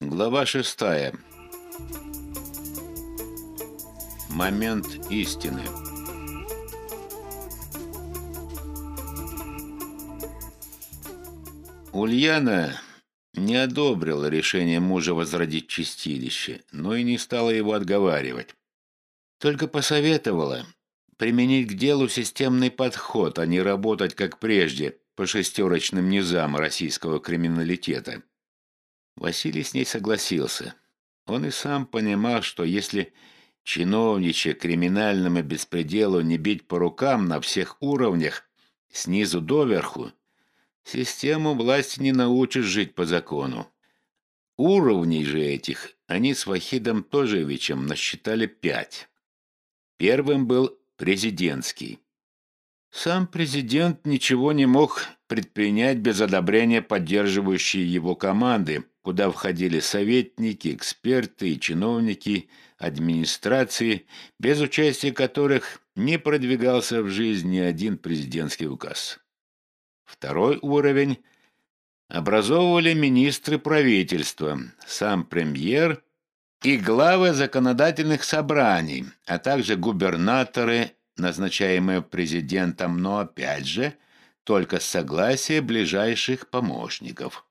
Глава шестая. Момент истины. Ульяна не одобрила решение мужа возродить чистилище, но и не стала его отговаривать. Только посоветовала применить к делу системный подход, а не работать, как прежде, по шестерочным низам российского криминалитета. Василий с ней согласился. Он и сам понимал, что если чиновничье криминальному беспределу не бить по рукам на всех уровнях, снизу доверху, систему власти не научишь жить по закону. Уровней же этих они с Вахидом Тожевичем насчитали пять. Первым был президентский. Сам президент ничего не мог предпринять без одобрения поддерживающей его команды, куда входили советники, эксперты и чиновники администрации, без участия которых не продвигался в жизнь ни один президентский указ. Второй уровень образовывали министры правительства, сам премьер и главы законодательных собраний, а также губернаторы назначаемые президентом, но опять же только с согласия ближайших помощников.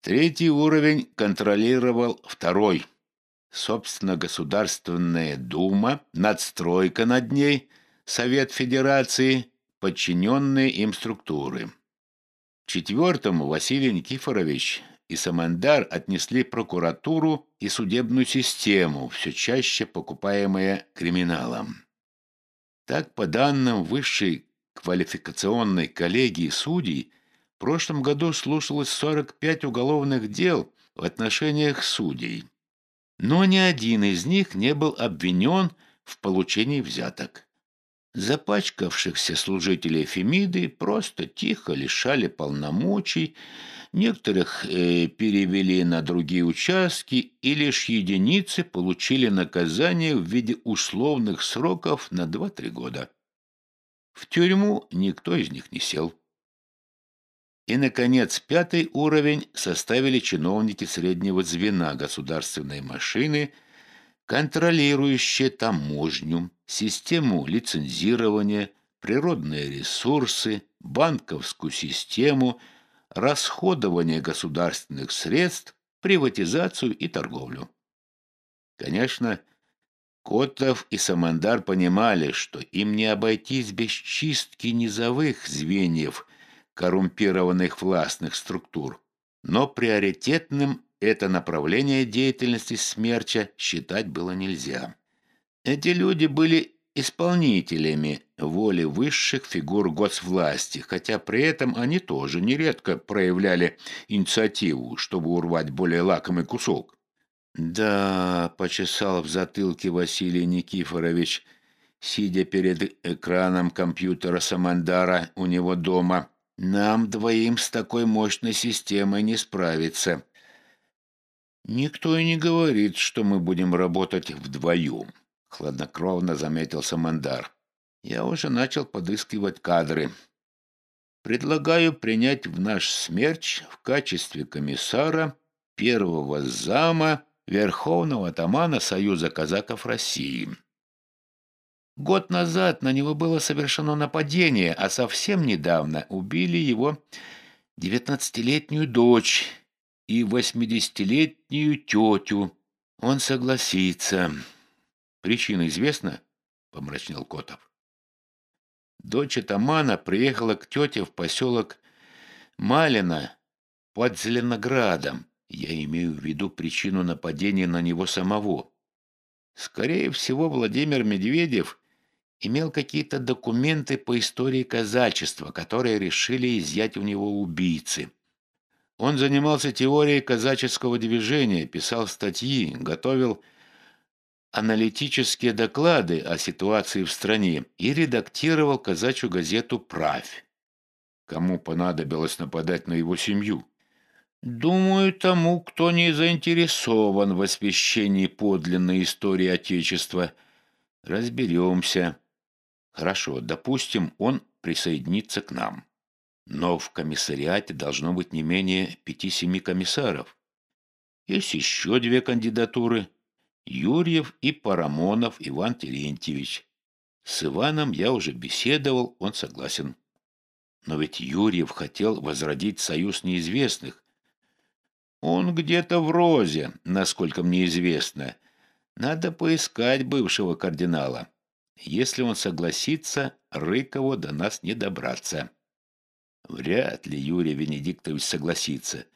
Третий уровень контролировал второй. Собственно, Государственная Дума, надстройка над ней, Совет Федерации, подчиненные им структуры. Четвертому Василий Никифорович и Самандар отнесли прокуратуру и судебную систему, все чаще покупаемые криминалом. Так, по данным высшей квалификационной коллегии судей, в прошлом году слушалось 45 уголовных дел в отношениях судей. Но ни один из них не был обвинен в получении взяток. Запачкавшихся служителей Фемиды просто тихо лишали полномочий, некоторых э, перевели на другие участки, и лишь единицы получили наказание в виде условных сроков на 2-3 года. В тюрьму никто из них не сел. И, наконец, пятый уровень составили чиновники среднего звена государственной машины, контролирующие таможню, систему лицензирования, природные ресурсы, банковскую систему – расходование государственных средств, приватизацию и торговлю. Конечно, Котов и Самандар понимали, что им не обойтись без чистки низовых звеньев коррумпированных властных структур, но приоритетным это направление деятельности смерча считать было нельзя. Эти люди были исполнителями воли высших фигур госвласти, хотя при этом они тоже нередко проявляли инициативу, чтобы урвать более лакомый кусок. «Да», — почесал в затылке Василий Никифорович, сидя перед экраном компьютера Самандара у него дома, «нам двоим с такой мощной системой не справиться». «Никто и не говорит, что мы будем работать вдвоем», — хладнокровно заметил Самандар. «Я уже начал подыскивать кадры. Предлагаю принять в наш смерч в качестве комиссара первого зама Верховного атамана Союза казаков России». Год назад на него было совершено нападение, а совсем недавно убили его девятнадцатилетнюю дочь и восьмидесятилетнюю тетю. Он согласится. Причина известна? Помрачнел Котов. Дочь Тамана приехала к тете в поселок Малина под Зеленоградом. Я имею в виду причину нападения на него самого. Скорее всего, Владимир Медведев имел какие-то документы по истории казачества, которые решили изъять у него убийцы. Он занимался теорией казаческого движения, писал статьи, готовил аналитические доклады о ситуации в стране и редактировал казачью газету «Правь». Кому понадобилось нападать на его семью? Думаю, тому, кто не заинтересован в освещении подлинной истории Отечества. Разберемся. Хорошо, допустим, он присоединится к нам. Но в комиссариате должно быть не менее пяти-семи комиссаров. Есть еще две кандидатуры. Юрьев и Парамонов Иван Терентьевич. С Иваном я уже беседовал, он согласен. Но ведь Юрьев хотел возродить союз неизвестных. Он где-то в розе, насколько мне известно. Надо поискать бывшего кардинала. Если он согласится, Рыкову до нас не добраться. Вряд ли Юрий Венедиктович согласится.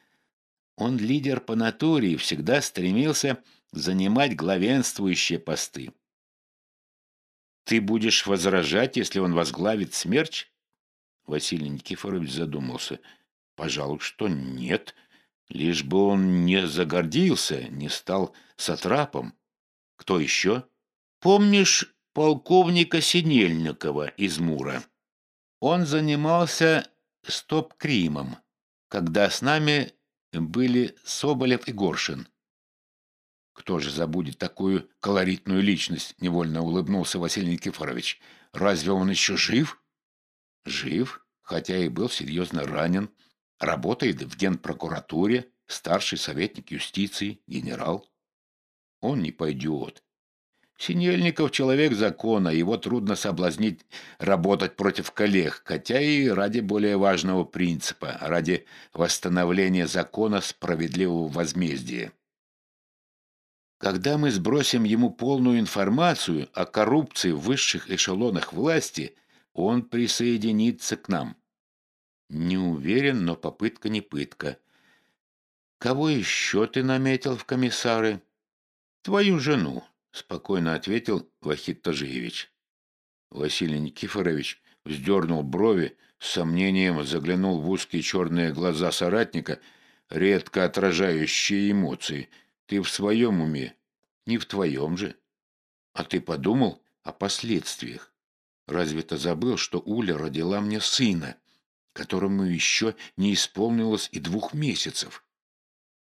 Он лидер по натуре и всегда стремился занимать главенствующие посты. Ты будешь возражать, если он возглавит смерч? Василий Никифорович задумался. Пожалуй, что нет. Лишь бы он не загордился, не стал сатрапом. Кто еще? Помнишь полковника Синельникова из Мура? Он занимался стоп-кримом, когда с нами были Соболев и Горшин. «Кто же забудет такую колоритную личность?» — невольно улыбнулся Василий Никифорович. «Разве он еще жив?» «Жив, хотя и был серьезно ранен. Работает в генпрокуратуре, старший советник юстиции, генерал. Он не пойдет. Синельников — человек закона, его трудно соблазнить работать против коллег, хотя и ради более важного принципа, ради восстановления закона справедливого возмездия. Когда мы сбросим ему полную информацию о коррупции в высших эшелонах власти, он присоединится к нам. Не уверен, но попытка не пытка. Кого еще ты наметил в комиссары? Твою жену. — спокойно ответил Вахид Тажиевич. Василий Никифорович вздернул брови, с сомнением заглянул в узкие черные глаза соратника, редко отражающие эмоции. «Ты в своем уме? Не в твоем же. А ты подумал о последствиях? Разве ты забыл, что Уля родила мне сына, которому еще не исполнилось и двух месяцев?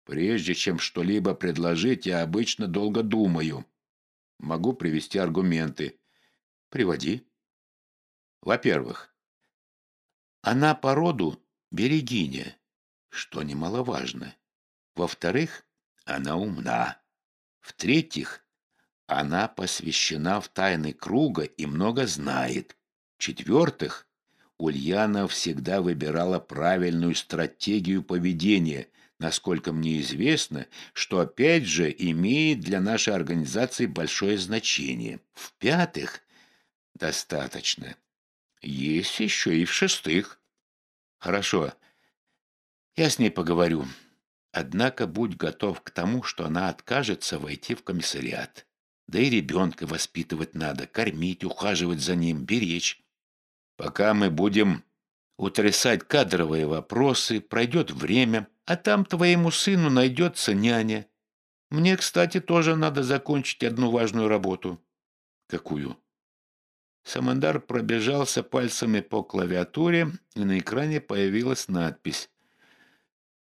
Прежде чем что-либо предложить, я обычно долго думаю». Могу привести аргументы. Приводи. Во-первых, она по роду берегиня, что немаловажно. Во-вторых, она умна. В-третьих, она посвящена в тайны круга и много знает. В-четвертых, Ульяна всегда выбирала правильную стратегию поведения – насколько мне известно, что опять же имеет для нашей организации большое значение. В-пятых, достаточно. Есть еще и в-шестых. Хорошо, я с ней поговорю. Однако будь готов к тому, что она откажется войти в комиссариат. Да и ребенка воспитывать надо, кормить, ухаживать за ним, беречь. Пока мы будем утрясать кадровые вопросы, пройдет время, а там твоему сыну найдется няня. Мне, кстати, тоже надо закончить одну важную работу. Какую? Самандар пробежался пальцами по клавиатуре, и на экране появилась надпись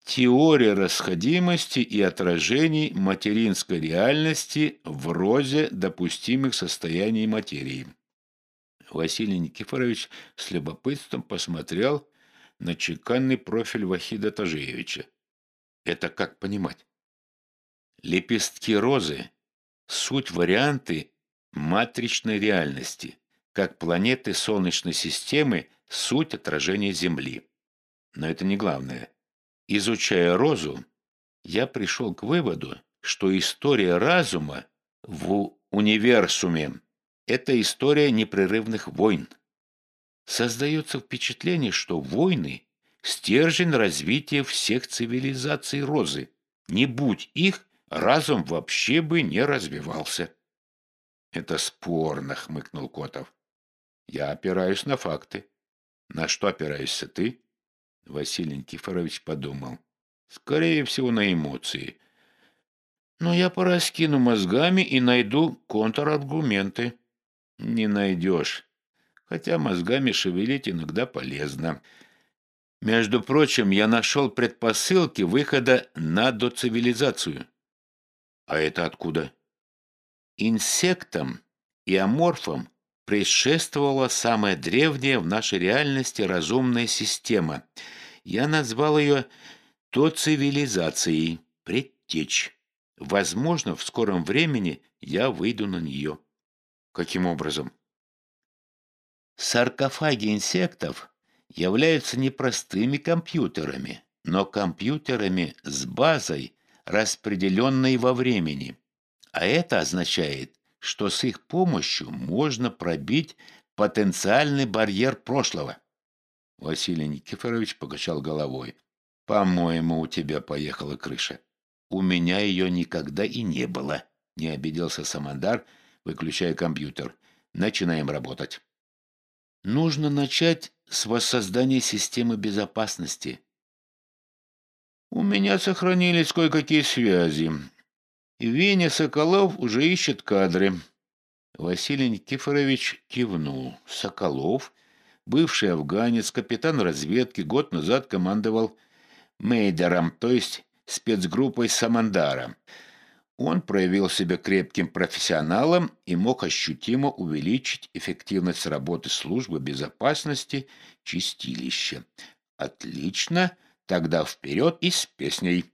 «Теория расходимости и отражений материнской реальности в розе допустимых состояний материи». Василий Никифорович с любопытством посмотрел на чеканный профиль Вахида Тажиевича. Это как понимать? Лепестки розы – суть варианты матричной реальности, как планеты Солнечной системы – суть отражения Земли. Но это не главное. Изучая розу, я пришел к выводу, что история разума в универсуме – это история непрерывных войн. Создается впечатление, что войны стержень развития всех цивилизаций Розы. Не будь их, разум вообще бы не развивался. «Это спорно», — хмыкнул Котов. «Я опираюсь на факты». «На что опираешься ты?» Василий Никифорович подумал. «Скорее всего, на эмоции. Но я пораскину мозгами и найду контраргументы». «Не найдешь. Хотя мозгами шевелить иногда полезно». Между прочим, я нашел предпосылки выхода на доцивилизацию. А это откуда? Инсектам и аморфам предшествовала самая древняя в нашей реальности разумная система. Я назвал ее доцивилизацией, предтечь. Возможно, в скором времени я выйду на нее. Каким образом? Саркофаги инсектов являются не простыми компьютерами, но компьютерами с базой, распределенной во времени. А это означает, что с их помощью можно пробить потенциальный барьер прошлого. Василий Никифорович покачал головой. «По-моему, у тебя поехала крыша. У меня ее никогда и не было», — не обиделся Самандар, выключая компьютер. «Начинаем работать». «Нужно начать с воссоздания системы безопасности». «У меня сохранились кое-какие связи. Веня Соколов уже ищет кадры». Василий Никифорович кивнул. Соколов, бывший афганец, капитан разведки, год назад командовал Мейдером, то есть спецгруппой Самандара. Он проявил себя крепким профессионалом и мог ощутимо увеличить эффективность работы службы безопасности чистилища. Отлично, тогда вперед и с песней.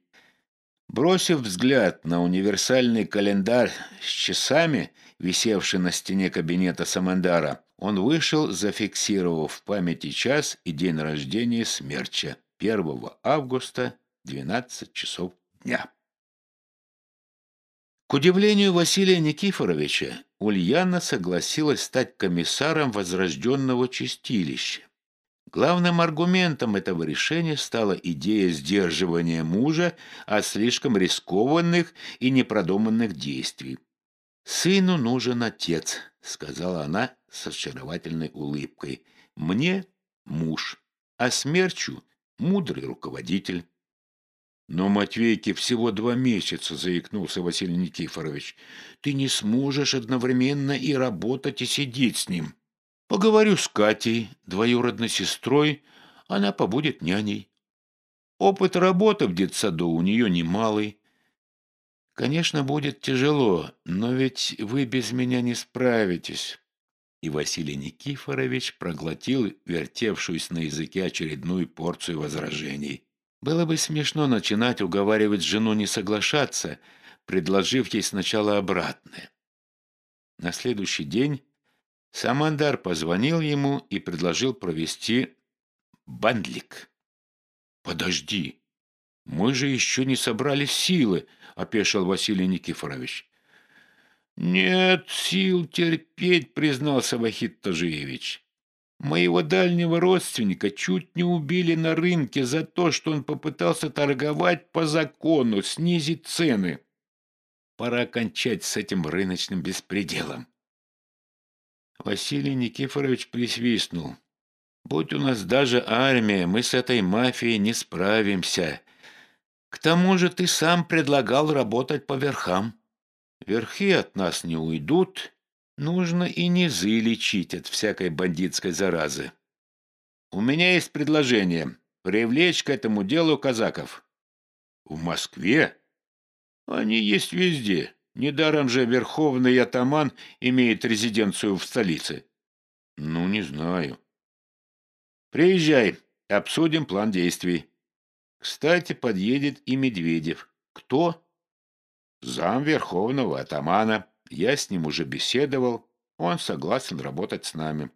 Бросив взгляд на универсальный календарь с часами, висевший на стене кабинета Самандара, он вышел, зафиксировав в памяти час и день рождения смерча 1 августа 12 часов дня. К удивлению Василия Никифоровича, Ульяна согласилась стать комиссаром возрожденного чистилища. Главным аргументом этого решения стала идея сдерживания мужа от слишком рискованных и непродуманных действий. «Сыну нужен отец», — сказала она с очаровательной улыбкой. «Мне муж, а смерчу мудрый руководитель». «Но Матвейке всего два месяца», — заикнулся Василий Никифорович. «Ты не сможешь одновременно и работать, и сидеть с ним. Поговорю с Катей, двоюродной сестрой, она побудет няней. Опыт работы в детсаду у нее немалый. Конечно, будет тяжело, но ведь вы без меня не справитесь». И Василий Никифорович проглотил вертевшуюся на языке очередную порцию возражений. Было бы смешно начинать уговаривать жену не соглашаться, предложив ей сначала обратное. На следующий день Самандар позвонил ему и предложил провести бандлик. «Подожди, мы же еще не собрали силы», — опешил Василий Никифорович. «Нет сил терпеть», — признался Вахид Тажиевич. Моего дальнего родственника чуть не убили на рынке за то, что он попытался торговать по закону, снизить цены. Пора кончать с этим рыночным беспределом. Василий Никифорович присвистнул. «Будь у нас даже армия, мы с этой мафией не справимся. К тому же ты сам предлагал работать по верхам. Верхи от нас не уйдут, Нужно и низы лечить от всякой бандитской заразы. У меня есть предложение привлечь к этому делу казаков. В Москве? Они есть везде. Недаром же верховный атаман имеет резиденцию в столице. Ну, не знаю. Приезжай, обсудим план действий. Кстати, подъедет и Медведев. Кто? Зам верховного атамана. Я с ним уже беседовал, он согласен работать с нами.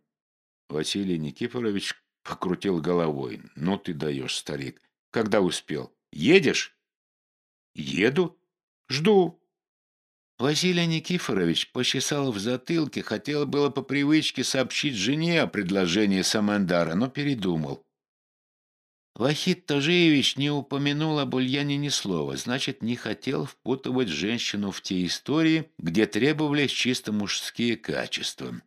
Василий Никифорович покрутил головой. Ну ты даешь, старик. Когда успел? Едешь? Еду. Жду. Василий Никифорович почесал в затылке, хотел было по привычке сообщить жене о предложении Самандара, но передумал. Вахид Тажиевич не упомянул об Ульяне ни слова, значит, не хотел впутывать женщину в те истории, где требовались чисто мужские качества.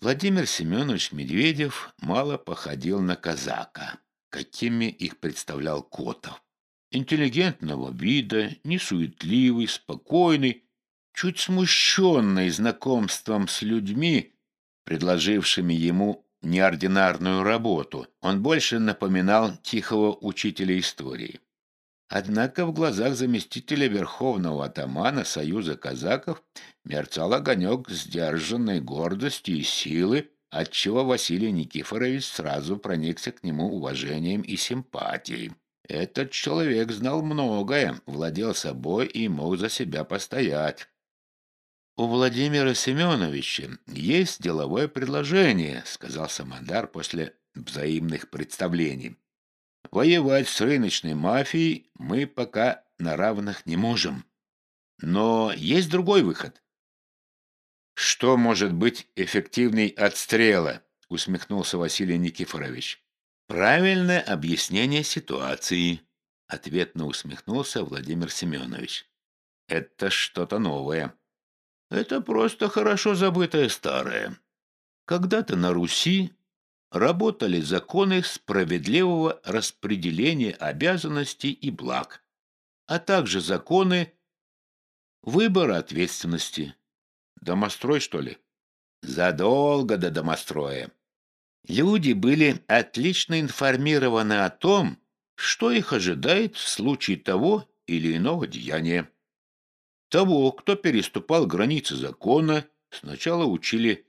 Владимир Семенович Медведев мало походил на казака, какими их представлял Котов. Интеллигентного вида, несуетливый, спокойный, чуть смущенный знакомством с людьми, предложившими ему неординарную работу. Он больше напоминал тихого учителя истории. Однако в глазах заместителя верховного атамана Союза казаков мерцал огонек сдержанной гордости и силы, отчего Василий Никифорович сразу проникся к нему уважением и симпатией. Этот человек знал многое, владел собой и мог за себя постоять. «У Владимира Семеновича есть деловое предложение», — сказал Самандар после взаимных представлений. «Воевать с рыночной мафией мы пока на равных не можем. Но есть другой выход». «Что может быть эффективней отстрела?» — усмехнулся Василий Никифорович. «Правильное объяснение ситуации», — ответно усмехнулся Владимир Семенович. «Это что-то новое». «Это просто хорошо забытое старое. Когда-то на Руси работали законы справедливого распределения обязанностей и благ, а также законы выбора ответственности. Домострой, что ли? Задолго до домостроя. Люди были отлично информированы о том, что их ожидает в случае того или иного деяния. Того, кто переступал границы закона, сначала учили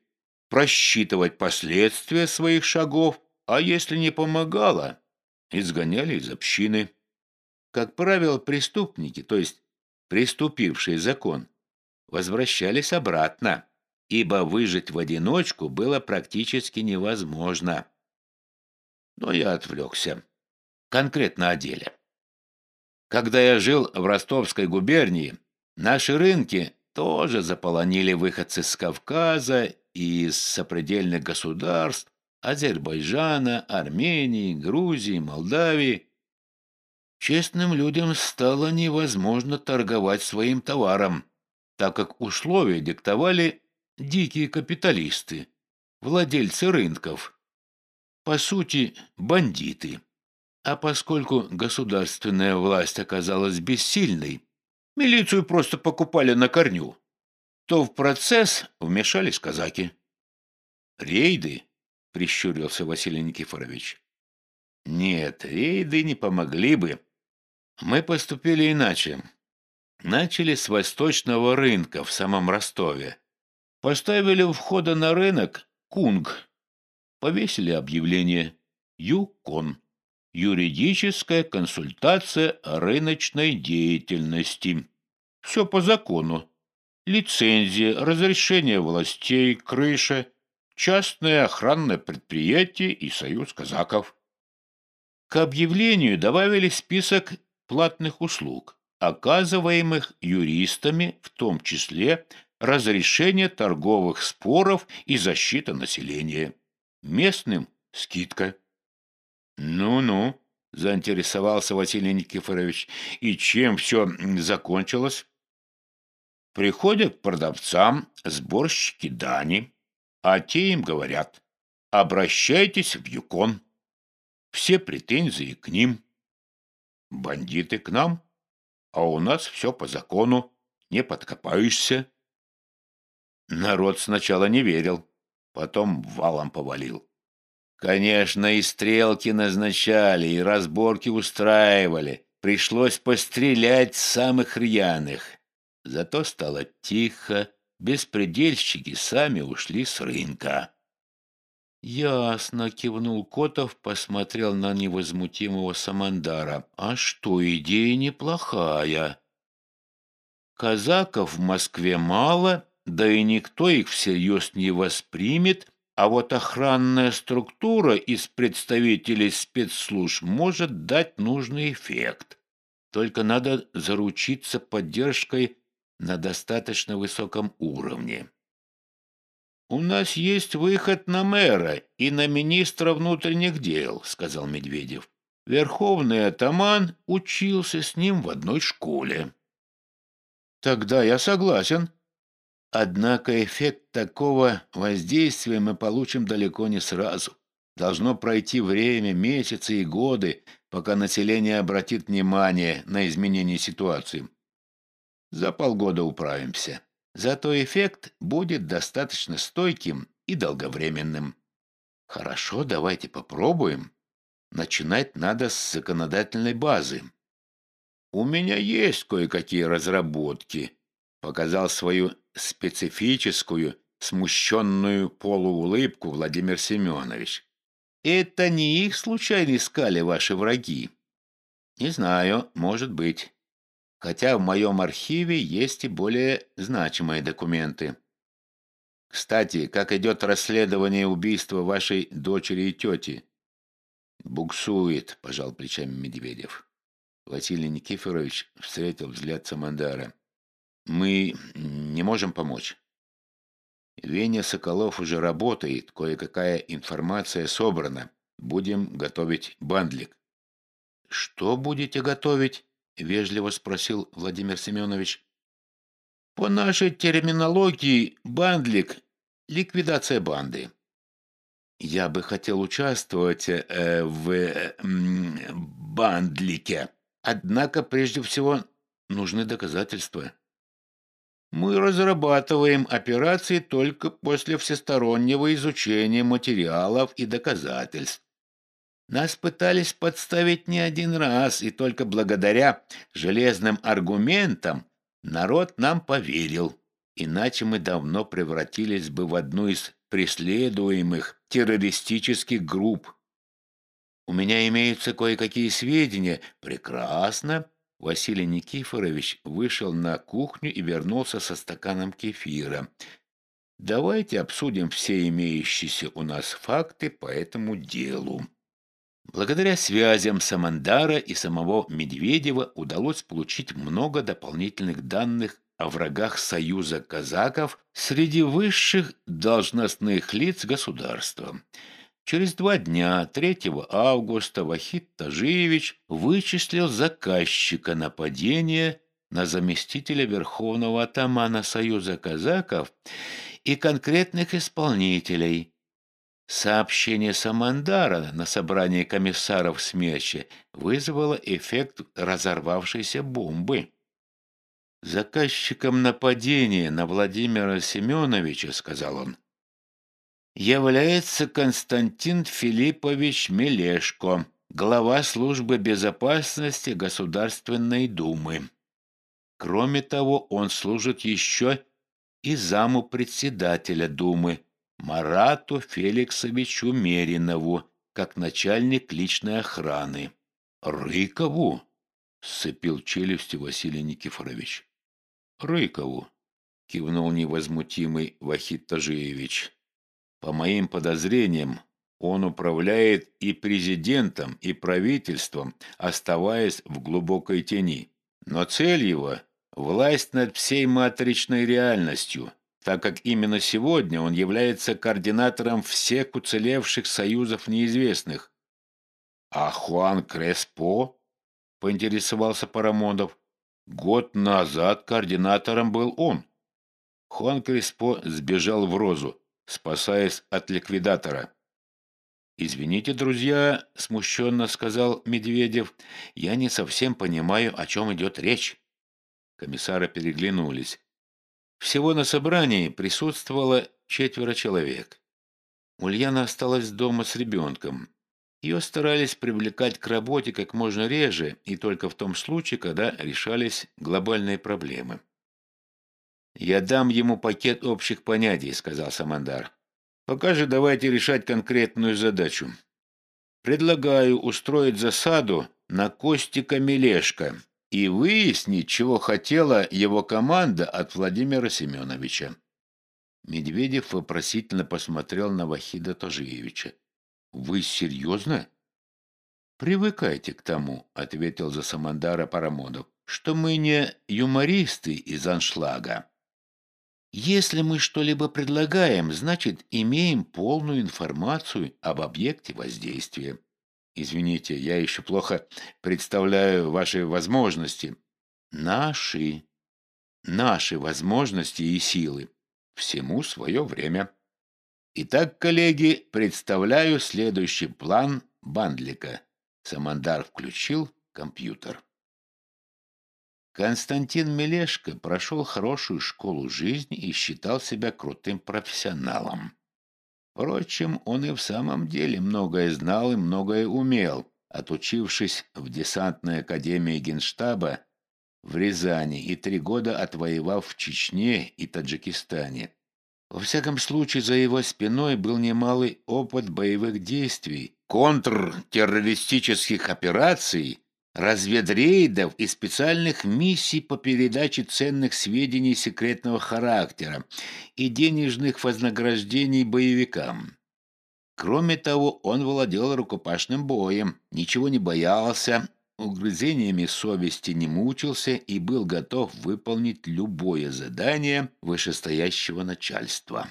просчитывать последствия своих шагов, а если не помогало, изгоняли из общины. Как правило, преступники, то есть приступившие закон, возвращались обратно, ибо выжить в одиночку было практически невозможно. Но я отвлекся. Конкретно о деле. Когда я жил в Ростовской губернии, наши рынки тоже заполонили выходцы с Кавказа и из сопредельных государств Азербайджана, Армении, Грузии, Молдавии. Честным людям стало невозможно торговать своим товаром, так как условия диктовали дикие капиталисты, владельцы рынков, по сути, бандиты. А поскольку государственная власть оказалась бессильной, милицию просто покупали на корню, то в процесс вмешались казаки. «Рейды?» — прищурился Василий Никифорович. «Нет, рейды не помогли бы. Мы поступили иначе. Начали с восточного рынка в самом Ростове. Поставили у входа на рынок «Кунг». Повесили объявление «Юкон». Юридическая консультация рыночной деятельности. Все по закону. Лицензия, разрешение властей, крыша, частное охранное предприятие и союз казаков. К объявлению добавили список платных услуг, оказываемых юристами, в том числе разрешение торговых споров и защита населения. Местным – скидка. «Ну-ну», – заинтересовался Василий Никифорович, – «и чем все закончилось?» Приходят к продавцам сборщики дани, а те им говорят «обращайтесь в Юкон». Все претензии к ним. Бандиты к нам, а у нас все по закону, не подкопаешься. Народ сначала не верил, потом валом повалил. Конечно, и стрелки назначали, и разборки устраивали. Пришлось пострелять самых рьяных. Зато стало тихо, беспредельщики сами ушли с рынка. «Ясно», — кивнул Котов, посмотрел на невозмутимого Самандара. «А что, идея неплохая. Казаков в Москве мало, да и никто их всерьез не воспримет, а вот охранная структура из представителей спецслужб может дать нужный эффект. Только надо заручиться поддержкой на достаточно высоком уровне. «У нас есть выход на мэра и на министра внутренних дел», — сказал Медведев. Верховный атаман учился с ним в одной школе. «Тогда я согласен», Однако эффект такого воздействия мы получим далеко не сразу. Должно пройти время, месяцы и годы, пока население обратит внимание на изменение ситуации. За полгода управимся. Зато эффект будет достаточно стойким и долговременным. Хорошо, давайте попробуем. Начинать надо с законодательной базы. У меня есть кое-какие разработки, показал свою специфическую, смущенную полуулыбку Владимир Семенович. «Это не их случайно искали ваши враги. Не знаю, может быть. Хотя в моем архиве есть и более значимые документы. Кстати, как идет расследование убийства вашей дочери и тети? Буксует, пожал плечами Медведев. Василий Никифорович встретил взгляд Самандара. Мы не можем помочь. Веня Соколов уже работает, кое-какая информация собрана. Будем готовить бандлик. Что будете готовить? Вежливо спросил Владимир Семенович. По нашей терминологии бандлик – ликвидация банды. Я бы хотел участвовать э, в э, бандлике. Однако прежде всего нужны доказательства. Мы разрабатываем операции только после всестороннего изучения материалов и доказательств. Нас пытались подставить не один раз, и только благодаря железным аргументам народ нам поверил. Иначе мы давно превратились бы в одну из преследуемых террористических групп. У меня имеются кое-какие сведения. Прекрасно. Василий Никифорович вышел на кухню и вернулся со стаканом кефира. Давайте обсудим все имеющиеся у нас факты по этому делу. Благодаря связям Самандара и самого Медведева удалось получить много дополнительных данных о врагах Союза казаков среди высших должностных лиц государства. Через два дня, 3 августа, Вахид Тажиевич вычислил заказчика нападения на заместителя верховного атамана Союза казаков и конкретных исполнителей – Сообщение Самандара на собрании комиссаров смерчи вызвало эффект разорвавшейся бомбы. «Заказчиком нападения на Владимира Семеновича, — сказал он, — является Константин Филиппович Мелешко, глава службы безопасности Государственной Думы. Кроме того, он служит еще и заму председателя Думы, Марату Феликсовичу Меринову, как начальник личной охраны. «Рыкову?» — сцепил челюсти Василий Никифорович. «Рыкову», — кивнул невозмутимый Вахид Тажиевич. «По моим подозрениям, он управляет и президентом, и правительством, оставаясь в глубокой тени. Но цель его — власть над всей матричной реальностью, так как именно сегодня он является координатором всех уцелевших союзов неизвестных. «А Хуан Креспо?» — поинтересовался Парамонов. «Год назад координатором был он». Хуан Креспо сбежал в Розу, спасаясь от ликвидатора. «Извините, друзья», — смущенно сказал Медведев, — «я не совсем понимаю, о чем идет речь». Комиссары переглянулись. Всего на собрании присутствовало четверо человек. Ульяна осталась дома с ребенком. Ее старались привлекать к работе как можно реже и только в том случае, когда решались глобальные проблемы. «Я дам ему пакет общих понятий», — сказал Самандар. «Пока же давайте решать конкретную задачу. Предлагаю устроить засаду на Костика Мелешка, и выяснить, чего хотела его команда от Владимира Семеновича. Медведев вопросительно посмотрел на Вахида Тожиевича. «Вы серьезно?» «Привыкайте к тому», — ответил за Самандара Парамонов, «что мы не юмористы из аншлага. Если мы что-либо предлагаем, значит, имеем полную информацию об объекте воздействия. Извините, я еще плохо представляю ваши возможности. Наши. Наши возможности и силы. Всему свое время. Итак, коллеги, представляю следующий план Бандлика. Самандар включил компьютер. Константин Мелешко прошел хорошую школу жизни и считал себя крутым профессионалом. Впрочем, он и в самом деле многое знал и многое умел, отучившись в десантной академии Генштаба в Рязани и три года отвоевав в Чечне и Таджикистане. Во всяком случае, за его спиной был немалый опыт боевых действий, контртеррористических операций, разведрейдов и специальных миссий по передаче ценных сведений секретного характера и денежных вознаграждений боевикам. Кроме того, он владел рукопашным боем, ничего не боялся, угрызениями совести не мучился и был готов выполнить любое задание вышестоящего начальства.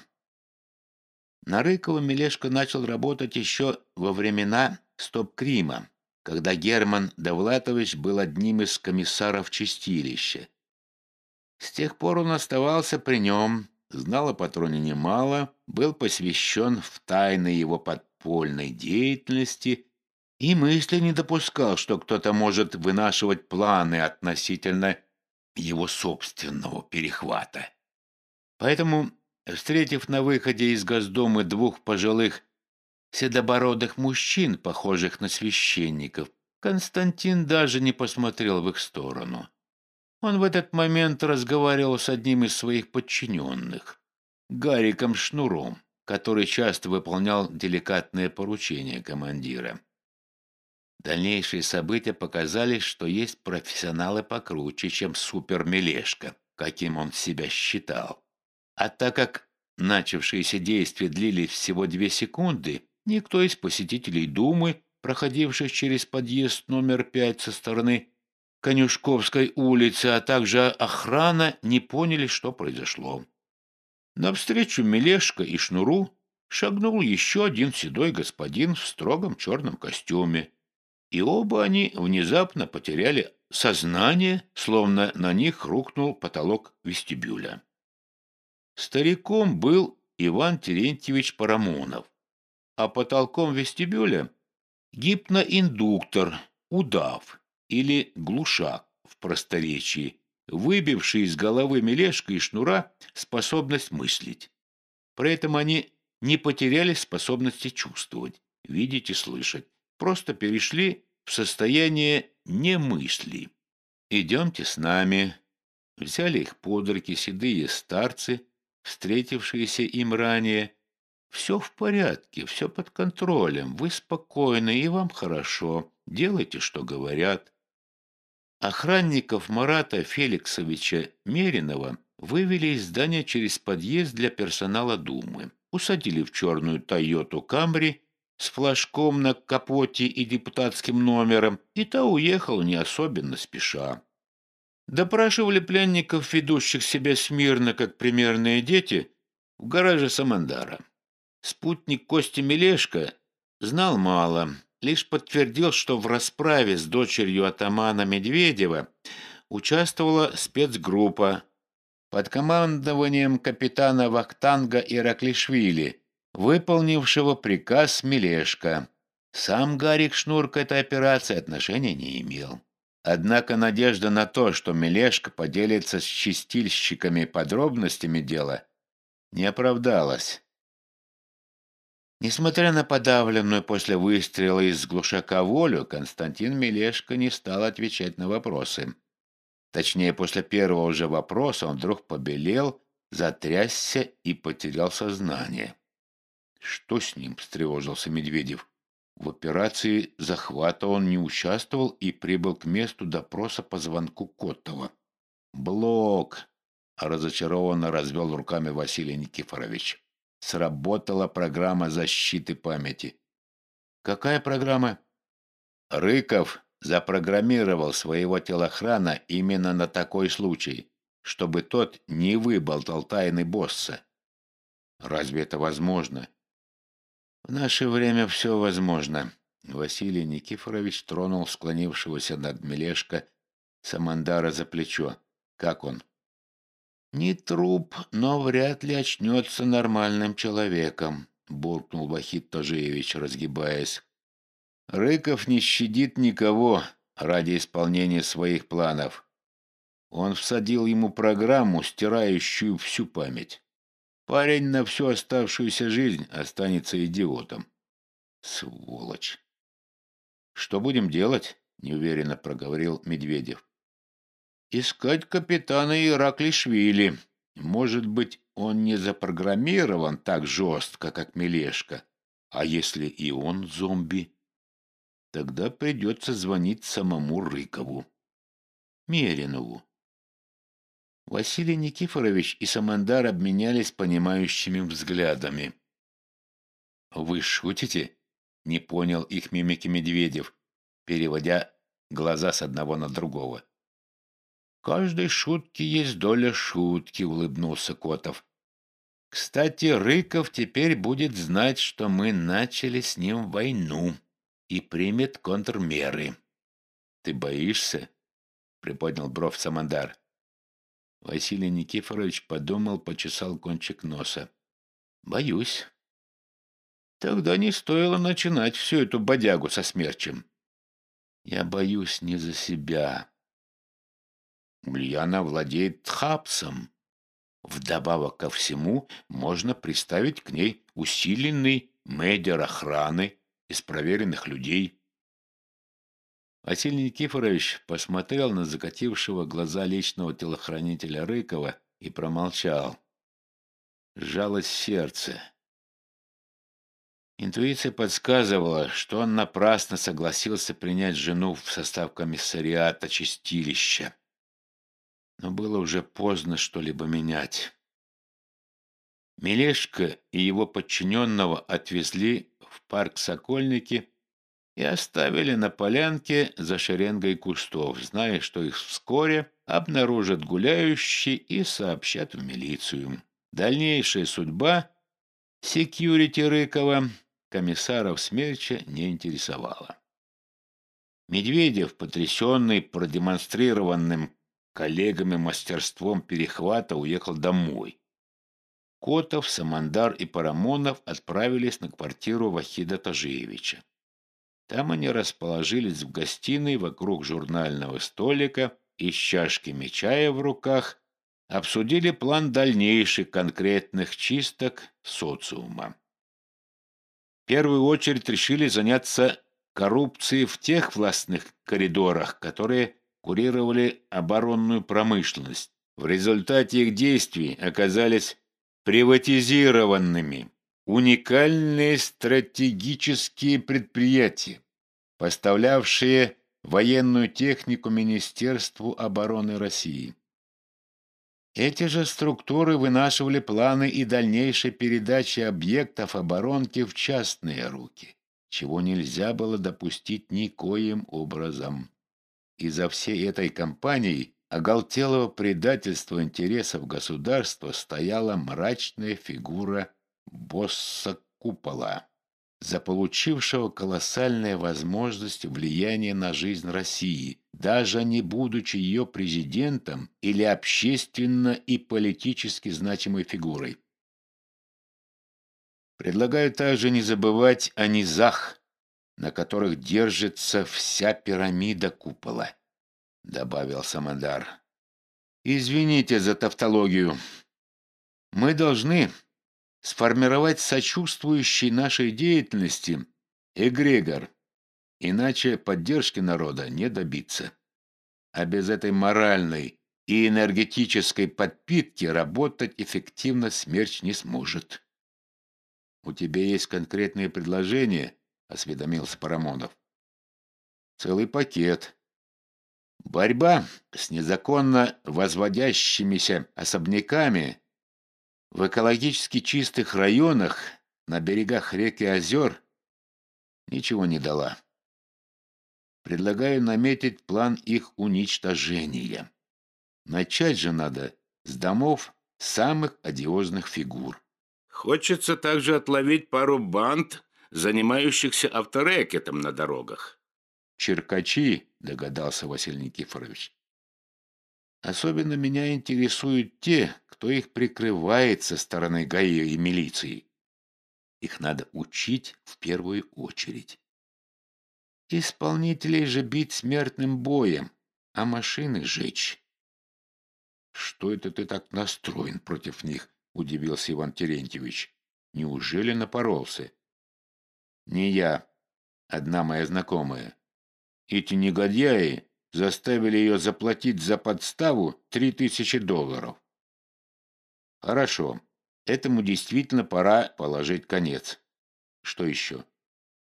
На Рыкова Мелешко начал работать еще во времена стоп-крима, когда Герман Довлатович был одним из комиссаров чистилища. С тех пор он оставался при нем, знал о патроне немало, был посвящен в тайны его подпольной деятельности и мысли не допускал, что кто-то может вынашивать планы относительно его собственного перехвата. Поэтому, встретив на выходе из Госдумы двух пожилых седобородых мужчин, похожих на священников, Константин даже не посмотрел в их сторону. Он в этот момент разговаривал с одним из своих подчиненных, Гариком Шнуром, который часто выполнял деликатные поручения командира. Дальнейшие события показали, что есть профессионалы покруче, чем супер-мелешка, каким он себя считал. А так как начавшиеся действия длились всего две секунды, Никто из посетителей Думы, проходивших через подъезд номер пять со стороны Конюшковской улицы, а также охрана, не поняли, что произошло. Навстречу Мелешко и Шнуру шагнул еще один седой господин в строгом черном костюме, и оба они внезапно потеряли сознание, словно на них рухнул потолок вестибюля. Стариком был Иван Терентьевич Парамонов, а потолком вестибюля гипноиндуктор, удав или глушак в просторечии, выбивший из головы Мелешка и Шнура способность мыслить. При этом они не потеряли способности чувствовать, видеть и слышать, просто перешли в состояние немысли. «Идемте с нами». Взяли их под руки седые старцы, встретившиеся им ранее, все в порядке, все под контролем, вы спокойны и вам хорошо, делайте, что говорят. Охранников Марата Феликсовича Меринова вывели из здания через подъезд для персонала Думы, усадили в черную «Тойоту Камри» с флажком на капоте и депутатским номером, и та уехала не особенно спеша. Допрашивали пленников, ведущих себя смирно, как примерные дети, в гараже Самандара. Спутник Кости Мелешко знал мало, лишь подтвердил, что в расправе с дочерью атамана Медведева участвовала спецгруппа под командованием капитана Вахтанга Ираклишвили, выполнившего приказ Мелешко. Сам Гарик Шнур к этой операции отношения не имел. Однако надежда на то, что Мелешко поделится с чистильщиками подробностями дела, не оправдалась. Несмотря на подавленную после выстрела из глушака волю, Константин Мелешко не стал отвечать на вопросы. Точнее, после первого же вопроса он вдруг побелел, затрясся и потерял сознание. «Что с ним?» – встревожился Медведев. В операции захвата он не участвовал и прибыл к месту допроса по звонку Котова. «Блок!» – разочарованно развел руками Василий Никифорович сработала программа защиты памяти. Какая программа? Рыков запрограммировал своего телохрана именно на такой случай, чтобы тот не выболтал тайны босса. Разве это возможно? В наше время все возможно. Василий Никифорович тронул склонившегося над Мелешко Самандара за плечо. Как он? «Не труп, но вряд ли очнется нормальным человеком», — буркнул Вахид Тожеевич, разгибаясь. «Рыков не щадит никого ради исполнения своих планов. Он всадил ему программу, стирающую всю память. Парень на всю оставшуюся жизнь останется идиотом. Сволочь!» «Что будем делать?» — неуверенно проговорил Медведев искать капитана Ираклишвили. Может быть, он не запрограммирован так жестко, как Мелешка. А если и он зомби? Тогда придется звонить самому Рыкову. Меринову. Василий Никифорович и Самандар обменялись понимающими взглядами. «Вы шутите?» — не понял их мимики Медведев, переводя глаза с одного на другого. «Каждой шутки есть доля шутки», — улыбнулся Котов. «Кстати, Рыков теперь будет знать, что мы начали с ним войну и примет контрмеры». «Ты боишься?» — приподнял бровь Самандар. Василий Никифорович подумал, почесал кончик носа. «Боюсь». «Тогда не стоило начинать всю эту бодягу со смерчем». «Я боюсь не за себя», Ульяна владеет Тхапсом. Вдобавок ко всему, можно приставить к ней усиленный медиар охраны из проверенных людей. Василий Никифорович посмотрел на закатившего глаза личного телохранителя Рыкова и промолчал. Сжалось сердце. Интуиция подсказывала, что он напрасно согласился принять жену в состав комиссариата чистилища но было уже поздно что-либо менять. Мелешка и его подчиненного отвезли в парк Сокольники и оставили на полянке за шеренгой кустов, зная, что их вскоре обнаружат гуляющие и сообщат в милицию. Дальнейшая судьба секьюрити Рыкова комиссаров Смерча не интересовала. Медведев, потрясенный продемонстрированным коллегами мастерством перехвата уехал домой. Котов, Самандар и Парамонов отправились на квартиру Вахида Тажиевича. Там они расположились в гостиной вокруг журнального столика и с чашками чая в руках обсудили план дальнейших конкретных чисток социума. В первую очередь решили заняться коррупцией в тех властных коридорах, которые курировали оборонную промышленность. В результате их действий оказались приватизированными уникальные стратегические предприятия, поставлявшие военную технику Министерству обороны России. Эти же структуры вынашивали планы и дальнейшей передачи объектов оборонки в частные руки, чего нельзя было допустить никоим образом. И за всей этой кампанией оголтелого предательства интересов государства стояла мрачная фигура босса купола, заполучившего колоссальные возможности влияния на жизнь России, даже не будучи ее президентом или общественно и политически значимой фигурой. Предлагаю также не забывать о низах, на которых держится вся пирамида купола, — добавил Самадар. Извините за тавтологию. Мы должны сформировать сочувствующий нашей деятельности эгрегор, иначе поддержки народа не добиться. А без этой моральной и энергетической подпитки работать эффективно смерч не сможет. У тебя есть конкретные предложения — осведомился Парамонов. «Целый пакет. Борьба с незаконно возводящимися особняками в экологически чистых районах на берегах рек и озер ничего не дала. Предлагаю наметить план их уничтожения. Начать же надо с домов самых одиозных фигур. Хочется также отловить пару банд занимающихся авторекетом на дорогах. «Черкачи», — догадался Василий Никифорович. «Особенно меня интересуют те, кто их прикрывает со стороны ГАИ и милиции. Их надо учить в первую очередь. Исполнителей же бить смертным боем, а машины жечь». «Что это ты так настроен против них?» — удивился Иван Терентьевич. «Неужели напоролся?» Не я. Одна моя знакомая. Эти негодяи заставили ее заплатить за подставу три тысячи долларов. Хорошо. Этому действительно пора положить конец. Что еще?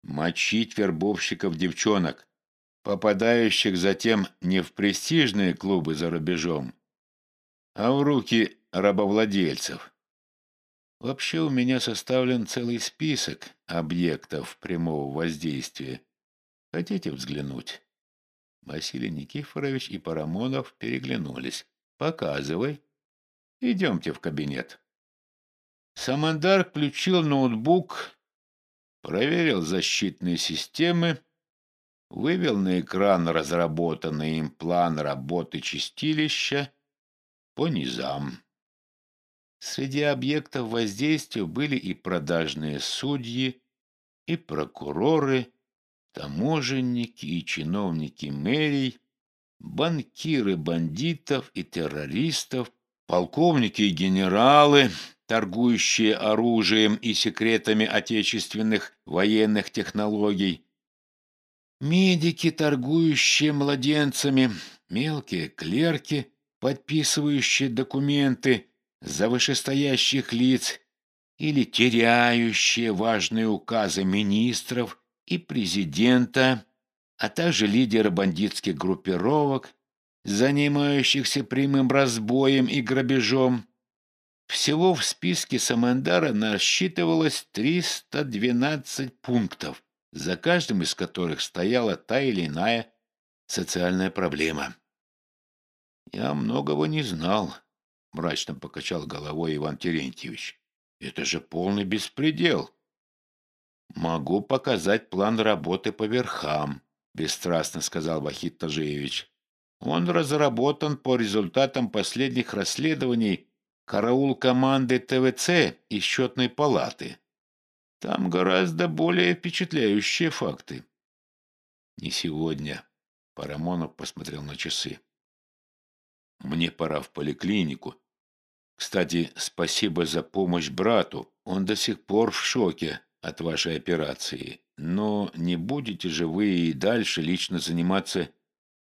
мочить вербовщиков девчонок, попадающих затем не в престижные клубы за рубежом, а в руки рабовладельцев. Вообще у меня составлен целый список объектов прямого воздействия. Хотите взглянуть? Василий Никифорович и Парамонов переглянулись. «Показывай. Идемте в кабинет». Самандар включил ноутбук, проверил защитные системы, вывел на экран разработанный им план работы чистилища по низам. Среди объектов воздействия были и продажные судьи, и прокуроры, таможенники и чиновники мэрий, банкиры бандитов и террористов, полковники и генералы, торгующие оружием и секретами отечественных военных технологий, медики, торгующие младенцами, мелкие клерки, подписывающие документы за вышестоящих лиц или теряющие важные указы министров и президента, а также лидеры бандитских группировок, занимающихся прямым разбоем и грабежом. Всего в списке Самандара насчитывалось 312 пунктов, за каждым из которых стояла та или иная социальная проблема. «Я многого не знал», — мрачно покачал головой Иван Терентьевич. «Это же полный беспредел». «Могу показать план работы по верхам», — бесстрастно сказал Вахид Тажиевич. «Он разработан по результатам последних расследований караул команды ТВЦ и счетной палаты. Там гораздо более впечатляющие факты». «Не сегодня», — Парамонов посмотрел на часы. «Мне пора в поликлинику. Кстати, спасибо за помощь брату. Он до сих пор в шоке от вашей операции, но не будете же вы и дальше лично заниматься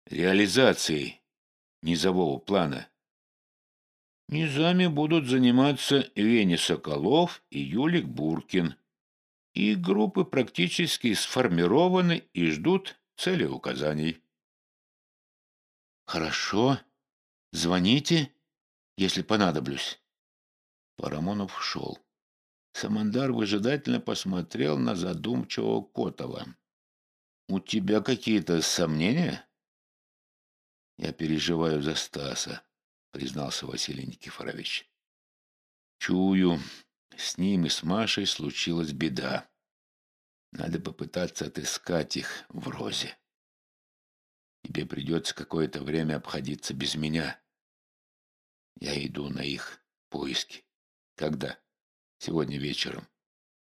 реализацией низового плана? Низами будут заниматься Веня Соколов и Юлик Буркин. И группы практически сформированы и ждут целеуказаний. Хорошо. Звоните, если понадоблюсь. Парамонов шел. Самандар выжидательно посмотрел на задумчивого Котова. «У тебя какие-то сомнения?» «Я переживаю за Стаса», — признался Василий Никифорович. «Чую, с ним и с Машей случилась беда. Надо попытаться отыскать их в Розе. Тебе придется какое-то время обходиться без меня. Я иду на их поиски. Когда?» Сегодня вечером.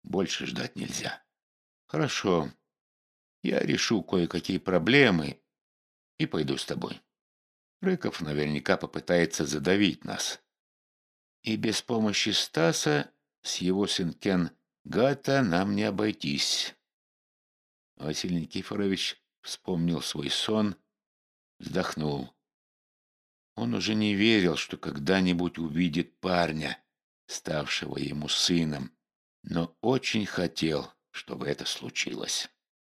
Больше ждать нельзя. Хорошо. Я решу кое-какие проблемы и пойду с тобой. Рыков наверняка попытается задавить нас. И без помощи Стаса с его сынкен Гата нам не обойтись. Василий Никифорович вспомнил свой сон, вздохнул. Он уже не верил, что когда-нибудь увидит парня, ставшего ему сыном, но очень хотел, чтобы это случилось.